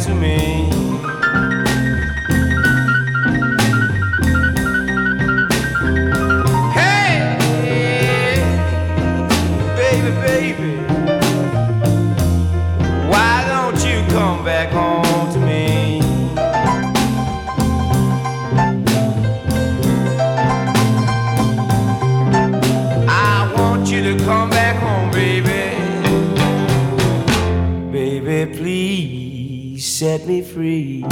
to me. Hey, baby, baby, why don't you come back home set me free.